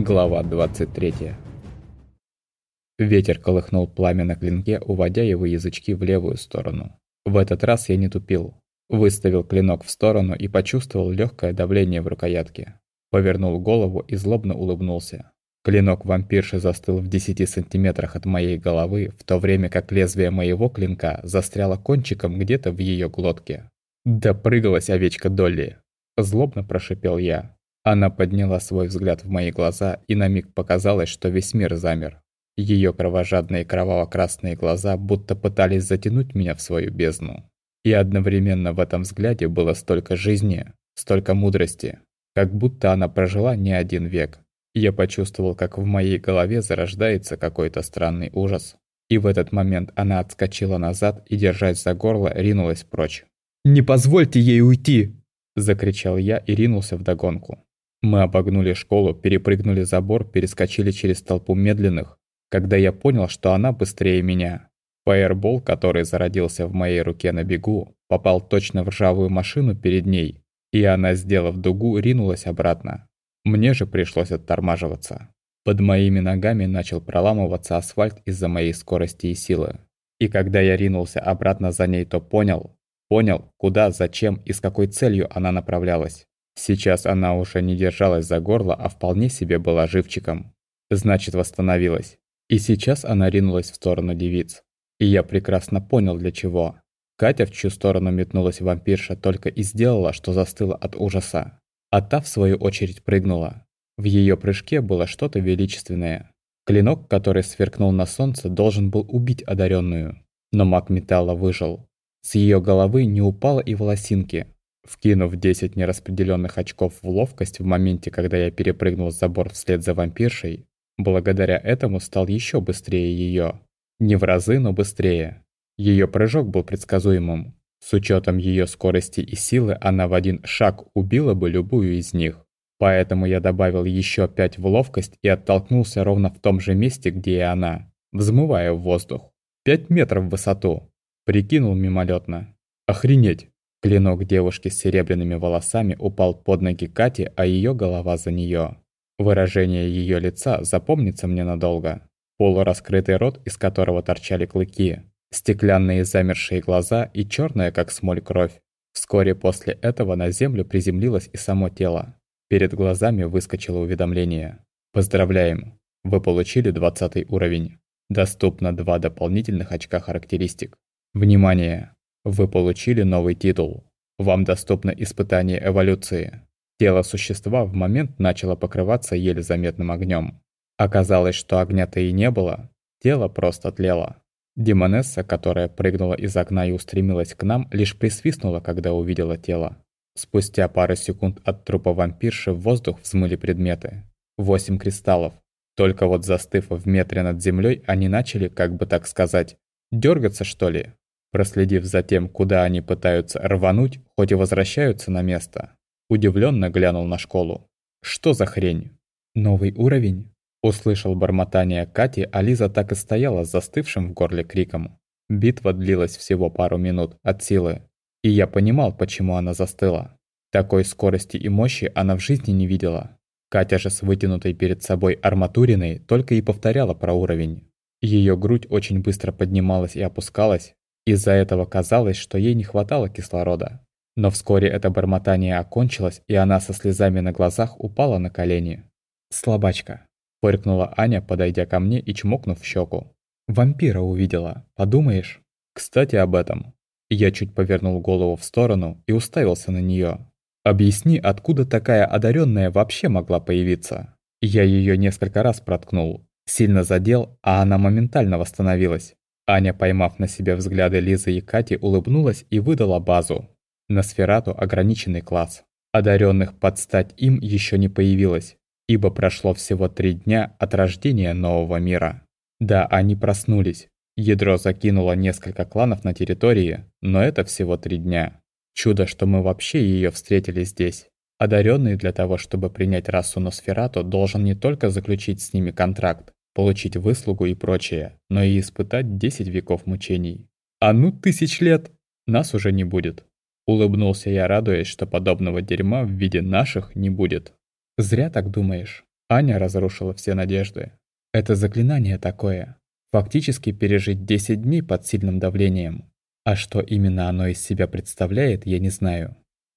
Глава 23 Ветер колыхнул пламя на клинке, уводя его язычки в левую сторону. В этот раз я не тупил. Выставил клинок в сторону и почувствовал легкое давление в рукоятке. Повернул голову и злобно улыбнулся. Клинок вампирши застыл в 10 сантиметрах от моей головы, в то время как лезвие моего клинка застряло кончиком где-то в ее глотке. «Допрыгалась овечка Долли!» Злобно прошипел я. Она подняла свой взгляд в мои глаза, и на миг показалось, что весь мир замер. Ее кровожадные кроваво-красные глаза будто пытались затянуть меня в свою бездну. И одновременно в этом взгляде было столько жизни, столько мудрости, как будто она прожила не один век. Я почувствовал, как в моей голове зарождается какой-то странный ужас. И в этот момент она отскочила назад и, держась за горло, ринулась прочь. «Не позвольте ей уйти!» – закричал я и ринулся вдогонку. Мы обогнули школу, перепрыгнули забор, перескочили через толпу медленных, когда я понял, что она быстрее меня. Фаербол, который зародился в моей руке на бегу, попал точно в ржавую машину перед ней, и она, сделав дугу, ринулась обратно. Мне же пришлось оттормаживаться. Под моими ногами начал проламываться асфальт из-за моей скорости и силы. И когда я ринулся обратно за ней, то понял, понял, куда, зачем и с какой целью она направлялась. Сейчас она уже не держалась за горло, а вполне себе была живчиком. Значит, восстановилась. И сейчас она ринулась в сторону девиц. И я прекрасно понял, для чего. Катя, в чью сторону метнулась вампирша, только и сделала, что застыла от ужаса. А та, в свою очередь, прыгнула. В ее прыжке было что-то величественное. Клинок, который сверкнул на солнце, должен был убить одаренную. Но маг металла выжил. С ее головы не упало и волосинки, Вкинув 10 нераспределенных очков в ловкость в моменте, когда я перепрыгнул забор вслед за вампиршей, благодаря этому стал еще быстрее ее. Не в разы, но быстрее. Ее прыжок был предсказуемым. С учетом ее скорости и силы она в один шаг убила бы любую из них. Поэтому я добавил еще 5 в ловкость и оттолкнулся ровно в том же месте, где и она, взмывая в воздух. 5 метров в высоту. Прикинул мимолетно. Охренеть! Клинок девушки с серебряными волосами упал под ноги Кати, а ее голова за нее. Выражение ее лица запомнится мне надолго. Полураскрытый рот, из которого торчали клыки, стеклянные замершие глаза и черная, как смоль, кровь. Вскоре после этого на землю приземлилось и само тело. Перед глазами выскочило уведомление. Поздравляем! Вы получили 20 уровень. Доступно два дополнительных очка характеристик. Внимание! Вы получили новый титул. Вам доступно испытание эволюции. Тело существа в момент начало покрываться еле заметным огнем. Оказалось, что огня-то и не было, тело просто тлело. Демонесса, которая прыгнула из окна и устремилась к нам, лишь присвистнула, когда увидела тело. Спустя пару секунд от трупа вампирши в воздух взмыли предметы. Восемь кристаллов. Только вот застыв в метре над землей, они начали, как бы так сказать, дергаться что ли, Проследив за тем, куда они пытаются рвануть, хоть и возвращаются на место, удивленно глянул на школу. Что за хрень? Новый уровень? Услышал бормотание Кати, а Лиза так и стояла с застывшим в горле криком. Битва длилась всего пару минут от силы, и я понимал, почему она застыла. Такой скорости и мощи она в жизни не видела. Катя же с вытянутой перед собой арматуриной только и повторяла про уровень. Ее грудь очень быстро поднималась и опускалась, из-за этого казалось, что ей не хватало кислорода. Но вскоре это бормотание окончилось, и она со слезами на глазах упала на колени. «Слабачка», – фыркнула Аня, подойдя ко мне и чмокнув в щеку. «Вампира увидела, подумаешь?» «Кстати, об этом». Я чуть повернул голову в сторону и уставился на нее. «Объясни, откуда такая одаренная вообще могла появиться?» Я ее несколько раз проткнул, сильно задел, а она моментально восстановилась. Аня, поймав на себе взгляды Лизы и Кати, улыбнулась и выдала базу. На сферату ограниченный класс. Одаренных под стать им еще не появилось, ибо прошло всего три дня от рождения нового мира. Да, они проснулись. Ядро закинуло несколько кланов на территории, но это всего три дня. Чудо, что мы вообще ее встретили здесь. Одаренный для того, чтобы принять расу Носферату, должен не только заключить с ними контракт, получить выслугу и прочее, но и испытать 10 веков мучений. А ну тысяч лет! Нас уже не будет. Улыбнулся я, радуясь, что подобного дерьма в виде наших не будет. Зря так думаешь. Аня разрушила все надежды. Это заклинание такое. Фактически пережить 10 дней под сильным давлением. А что именно оно из себя представляет, я не знаю.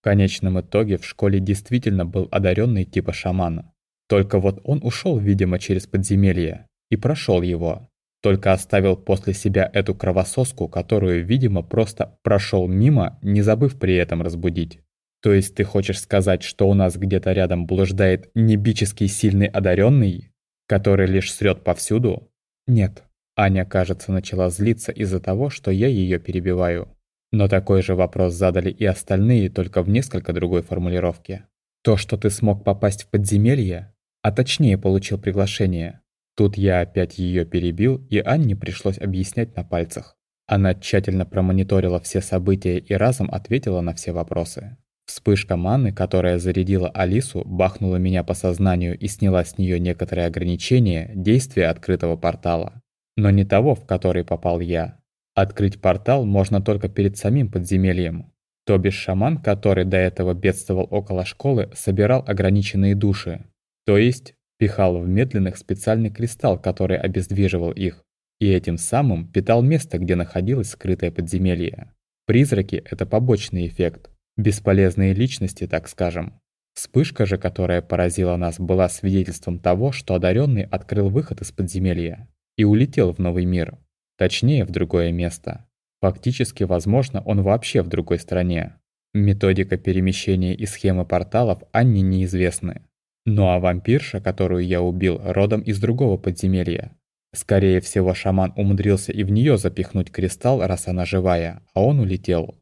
В конечном итоге в школе действительно был одаренный типа шамана. Только вот он ушел, видимо, через подземелье и прошел его. Только оставил после себя эту кровососку, которую, видимо, просто прошел мимо, не забыв при этом разбудить. То есть ты хочешь сказать, что у нас где-то рядом блуждает небический сильный одаренный, который лишь срет повсюду? Нет. Аня, кажется, начала злиться из-за того, что я ее перебиваю. Но такой же вопрос задали и остальные, только в несколько другой формулировке. То, что ты смог попасть в подземелье, а точнее получил приглашение, Тут я опять ее перебил, и Анне пришлось объяснять на пальцах. Она тщательно промониторила все события и разом ответила на все вопросы. Вспышка маны, которая зарядила Алису, бахнула меня по сознанию и сняла с нее некоторые ограничения действия открытого портала. Но не того, в который попал я. Открыть портал можно только перед самим подземельем. То бишь шаман, который до этого бедствовал около школы, собирал ограниченные души. То есть пихал в медленных специальный кристалл, который обездвиживал их, и этим самым питал место, где находилось скрытое подземелье. Призраки – это побочный эффект, бесполезные личности, так скажем. Вспышка же, которая поразила нас, была свидетельством того, что одаренный открыл выход из подземелья и улетел в новый мир, точнее, в другое место. Фактически, возможно, он вообще в другой стране. Методика перемещения и схемы порталов Анне неизвестны. Ну а вампирша, которую я убил, родом из другого подземелья. Скорее всего, шаман умудрился и в нее запихнуть кристалл, раз она живая, а он улетел.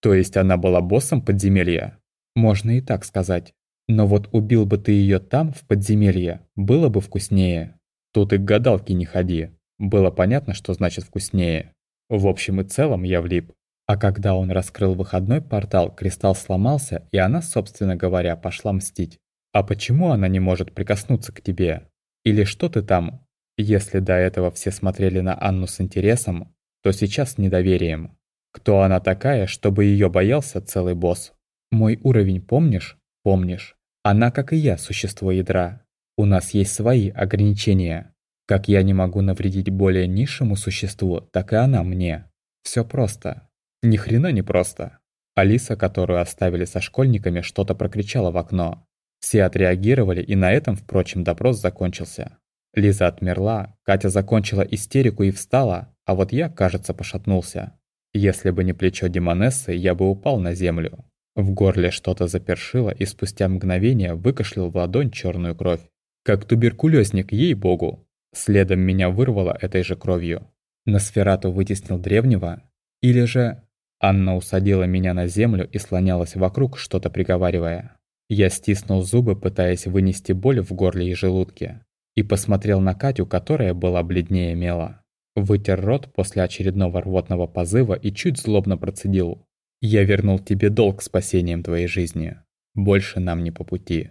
То есть она была боссом подземелья? Можно и так сказать. Но вот убил бы ты ее там, в подземелье, было бы вкуснее. Тут и к гадалке не ходи. Было понятно, что значит вкуснее. В общем и целом я влип. А когда он раскрыл выходной портал, кристалл сломался, и она, собственно говоря, пошла мстить. А почему она не может прикоснуться к тебе? Или что ты там? Если до этого все смотрели на Анну с интересом, то сейчас с недоверием. Кто она такая, чтобы ее боялся целый босс? Мой уровень помнишь? Помнишь. Она, как и я, существо ядра. У нас есть свои ограничения. Как я не могу навредить более низшему существу, так и она мне. Все просто. Ни хрена не просто. Алиса, которую оставили со школьниками, что-то прокричала в окно. Все отреагировали, и на этом, впрочем, допрос закончился. Лиза отмерла, Катя закончила истерику и встала, а вот я, кажется, пошатнулся. Если бы не плечо Демонессы, я бы упал на землю. В горле что-то запершило, и спустя мгновение выкашлял в ладонь черную кровь. Как туберкулезник, ей-богу. Следом меня вырвало этой же кровью. Носферату вытеснил древнего? Или же... Анна усадила меня на землю и слонялась вокруг, что-то приговаривая. Я стиснул зубы, пытаясь вынести боль в горле и желудке, и посмотрел на Катю, которая была бледнее мела. Вытер рот после очередного рвотного позыва и чуть злобно процедил. «Я вернул тебе долг спасением твоей жизни. Больше нам не по пути».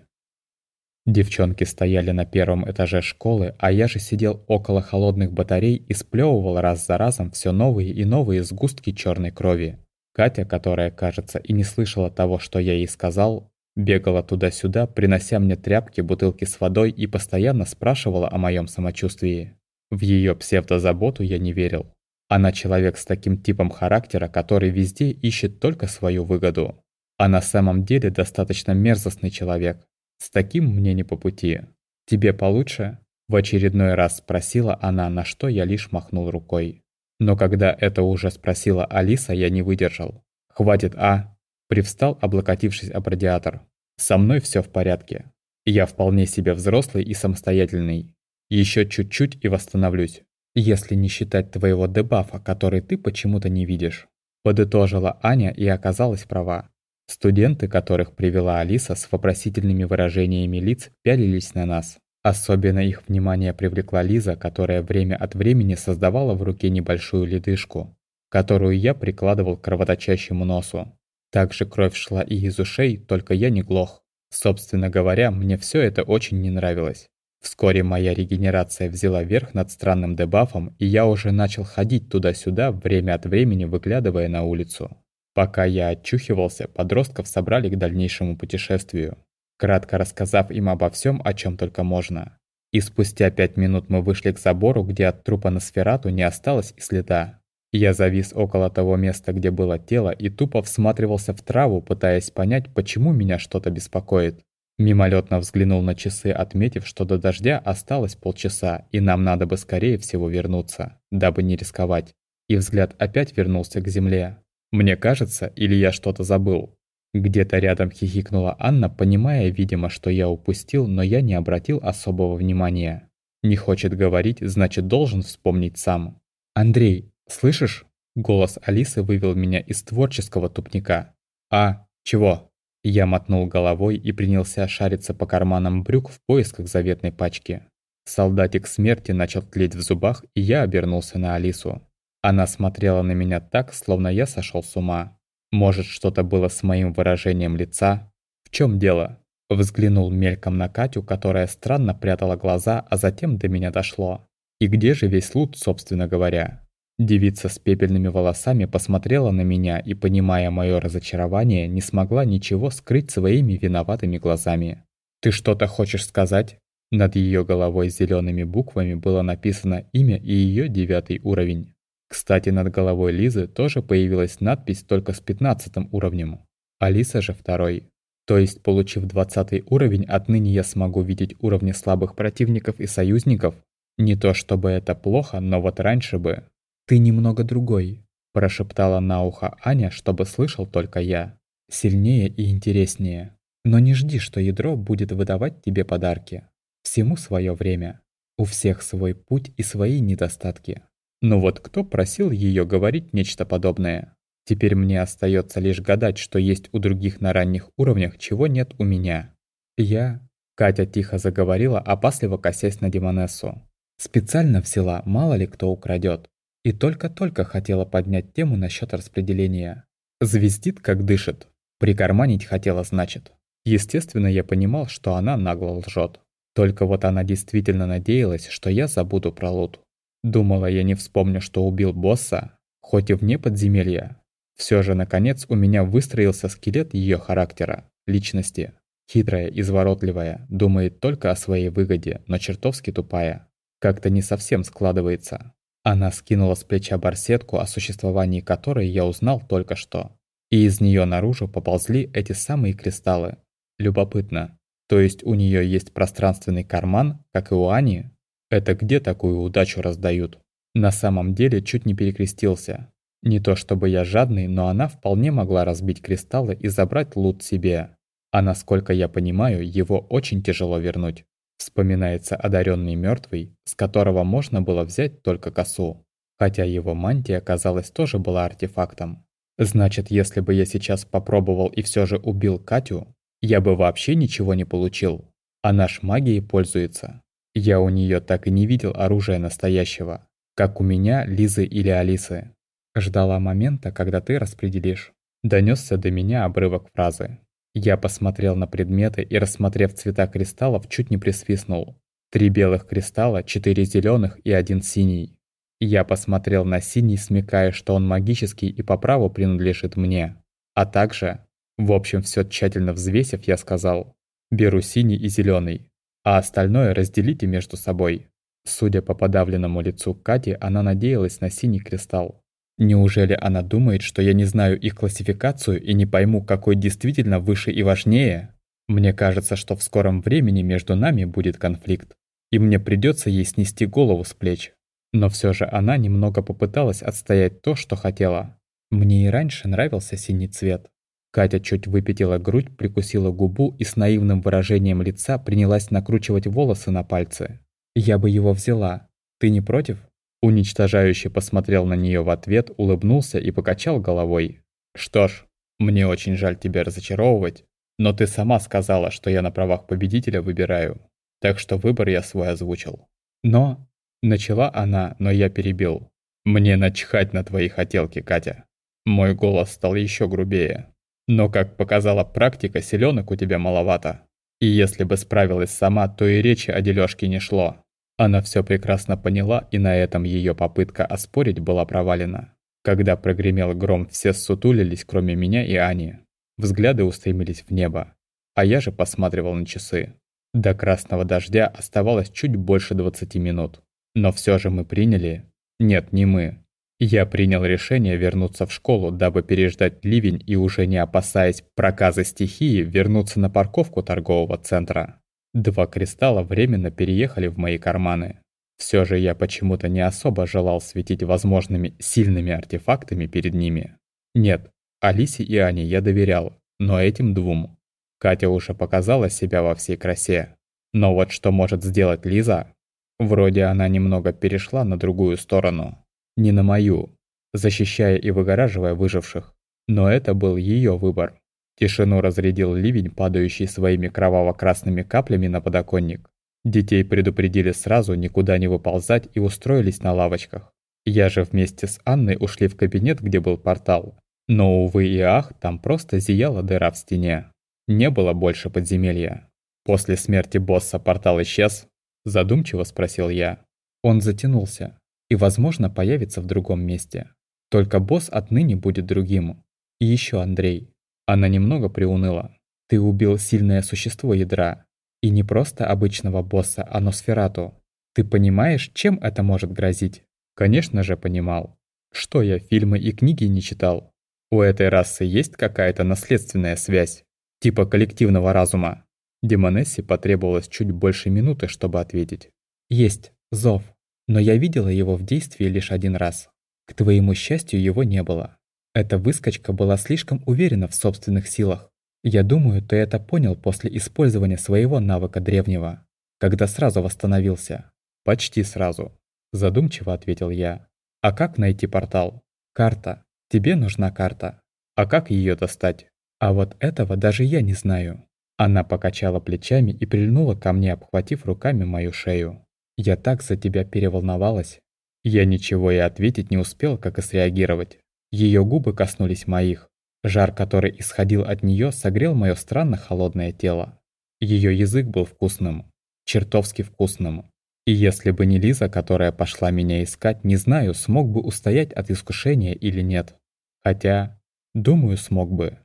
Девчонки стояли на первом этаже школы, а я же сидел около холодных батарей и сплевывал раз за разом все новые и новые сгустки черной крови. Катя, которая, кажется, и не слышала того, что я ей сказал, Бегала туда-сюда, принося мне тряпки, бутылки с водой и постоянно спрашивала о моем самочувствии. В ее псевдозаботу я не верил. Она человек с таким типом характера, который везде ищет только свою выгоду. А на самом деле достаточно мерзостный человек. С таким мне не по пути. Тебе получше? В очередной раз спросила она, на что я лишь махнул рукой. Но когда это уже спросила Алиса, я не выдержал. «Хватит, а? Привстал, облокотившись об радиатор. «Со мной все в порядке. Я вполне себе взрослый и самостоятельный. Еще чуть-чуть и восстановлюсь. Если не считать твоего дебафа, который ты почему-то не видишь». Подытожила Аня и оказалась права. Студенты, которых привела Алиса с вопросительными выражениями лиц, пялились на нас. Особенно их внимание привлекла Лиза, которая время от времени создавала в руке небольшую ледышку, которую я прикладывал к кровоточащему носу. Также кровь шла и из ушей, только я не глох. Собственно говоря, мне все это очень не нравилось. Вскоре моя регенерация взяла верх над странным дебафом, и я уже начал ходить туда-сюда, время от времени выглядывая на улицу. Пока я отчухивался, подростков собрали к дальнейшему путешествию. кратко рассказав им обо всем, о чем только можно. И спустя пять минут мы вышли к забору, где от трупа на сферату не осталось и следа. Я завис около того места, где было тело, и тупо всматривался в траву, пытаясь понять, почему меня что-то беспокоит. Мимолетно взглянул на часы, отметив, что до дождя осталось полчаса, и нам надо бы скорее всего вернуться, дабы не рисковать. И взгляд опять вернулся к земле. Мне кажется, или я что-то забыл. Где-то рядом хихикнула Анна, понимая, видимо, что я упустил, но я не обратил особого внимания. Не хочет говорить, значит должен вспомнить сам. «Андрей, «Слышишь?» Голос Алисы вывел меня из творческого тупника. «А, чего?» Я мотнул головой и принялся шариться по карманам брюк в поисках заветной пачки. Солдатик смерти начал тлеть в зубах, и я обернулся на Алису. Она смотрела на меня так, словно я сошел с ума. Может, что-то было с моим выражением лица? В чем дело? Взглянул мельком на Катю, которая странно прятала глаза, а затем до меня дошло. И где же весь лут, собственно говоря? Девица с пепельными волосами посмотрела на меня и, понимая мое разочарование, не смогла ничего скрыть своими виноватыми глазами. «Ты что-то хочешь сказать?» Над ее головой зелеными буквами было написано имя и ее девятый уровень. Кстати, над головой Лизы тоже появилась надпись только с пятнадцатым уровнем. Алиса же второй. То есть, получив двадцатый уровень, отныне я смогу видеть уровни слабых противников и союзников? Не то чтобы это плохо, но вот раньше бы. «Ты немного другой», – прошептала на ухо Аня, чтобы слышал только я. «Сильнее и интереснее. Но не жди, что ядро будет выдавать тебе подарки. Всему свое время. У всех свой путь и свои недостатки. Но вот кто просил ее говорить нечто подобное? Теперь мне остается лишь гадать, что есть у других на ранних уровнях, чего нет у меня. Я... Катя тихо заговорила, опасливо косясь на Демонессу. Специально взяла, мало ли кто украдет. И только-только хотела поднять тему насчет распределения. Звездит, как дышит. Прикарманить хотела, значит. Естественно, я понимал, что она нагло лжет. Только вот она действительно надеялась, что я забуду про лут. Думала, я не вспомню, что убил босса, хоть и вне подземелья. Все же, наконец, у меня выстроился скелет ее характера, личности. Хитрая, изворотливая, думает только о своей выгоде, но чертовски тупая. Как-то не совсем складывается. Она скинула с плеча барсетку, о существовании которой я узнал только что. И из нее наружу поползли эти самые кристаллы. Любопытно. То есть у нее есть пространственный карман, как и у Ани? Это где такую удачу раздают? На самом деле чуть не перекрестился. Не то чтобы я жадный, но она вполне могла разбить кристаллы и забрать лут себе. А насколько я понимаю, его очень тяжело вернуть. Вспоминается одаренный мертвый, с которого можно было взять только косу, хотя его мантия, казалось, тоже была артефактом. Значит, если бы я сейчас попробовал и все же убил Катю, я бы вообще ничего не получил. Она ж магией пользуется. Я у нее так и не видел оружия настоящего, как у меня, Лизы или Алисы. Ждала момента, когда ты распределишь. Донесся до меня обрывок фразы. Я посмотрел на предметы и, рассмотрев цвета кристаллов, чуть не присвистнул. Три белых кристалла, четыре зеленых и один синий. Я посмотрел на синий, смекая, что он магический и по праву принадлежит мне. А также, в общем, все тщательно взвесив, я сказал, беру синий и зеленый, а остальное разделите между собой. Судя по подавленному лицу Кати, она надеялась на синий кристалл. Неужели она думает, что я не знаю их классификацию и не пойму, какой действительно выше и важнее? Мне кажется, что в скором времени между нами будет конфликт, и мне придется ей снести голову с плеч. Но все же она немного попыталась отстоять то, что хотела. Мне и раньше нравился синий цвет. Катя чуть выпятила грудь, прикусила губу и с наивным выражением лица принялась накручивать волосы на пальцы. «Я бы его взяла. Ты не против?» Уничтожающе посмотрел на нее в ответ, улыбнулся и покачал головой. «Что ж, мне очень жаль тебя разочаровывать, но ты сама сказала, что я на правах победителя выбираю, так что выбор я свой озвучил». «Но...» Начала она, но я перебил. «Мне начхать на твои хотелки, Катя». Мой голос стал еще грубее. Но, как показала практика, селенок у тебя маловато. И если бы справилась сама, то и речи о дележке не шло. Она все прекрасно поняла, и на этом ее попытка оспорить была провалена. Когда прогремел гром, все ссутулились, кроме меня и Ани. Взгляды устремились в небо. а я же посматривал на часы. До красного дождя оставалось чуть больше 20 минут. Но все же мы приняли... Нет, не мы. Я принял решение вернуться в школу, дабы переждать ливень и уже не опасаясь проказа стихии, вернуться на парковку торгового центра. Два кристалла временно переехали в мои карманы. Все же я почему-то не особо желал светить возможными сильными артефактами перед ними. Нет, Алисе и Ане я доверял, но этим двум. Катя уже показала себя во всей красе. Но вот что может сделать Лиза? Вроде она немного перешла на другую сторону. Не на мою, защищая и выгораживая выживших. Но это был ее выбор. Тишину разрядил ливень, падающий своими кроваво-красными каплями на подоконник. Детей предупредили сразу никуда не выползать и устроились на лавочках. Я же вместе с Анной ушли в кабинет, где был портал. Но, увы и ах, там просто зияла дыра в стене. Не было больше подземелья. После смерти босса портал исчез? Задумчиво спросил я. Он затянулся и, возможно, появится в другом месте. Только босс отныне будет другим. И еще Андрей. Она немного приуныла. Ты убил сильное существо ядра, и не просто обычного босса, а Носферату. Ты понимаешь, чем это может грозить? Конечно же понимал. Что я фильмы и книги не читал? У этой расы есть какая-то наследственная связь? Типа коллективного разума? Демонессе потребовалось чуть больше минуты, чтобы ответить. Есть, зов. Но я видела его в действии лишь один раз. К твоему счастью, его не было. Эта выскочка была слишком уверена в собственных силах. Я думаю, ты это понял после использования своего навыка древнего, когда сразу восстановился. Почти сразу. Задумчиво ответил я. А как найти портал? Карта. Тебе нужна карта. А как ее достать? А вот этого даже я не знаю. Она покачала плечами и прильнула ко мне, обхватив руками мою шею. Я так за тебя переволновалась. Я ничего и ответить не успел, как и среагировать. Ее губы коснулись моих, Жар, который исходил от нее, согрел мое странно холодное тело. Ее язык был вкусным, чертовски вкусным. И если бы не Лиза, которая пошла меня искать, не знаю, смог бы устоять от искушения или нет. Хотя, думаю, смог бы.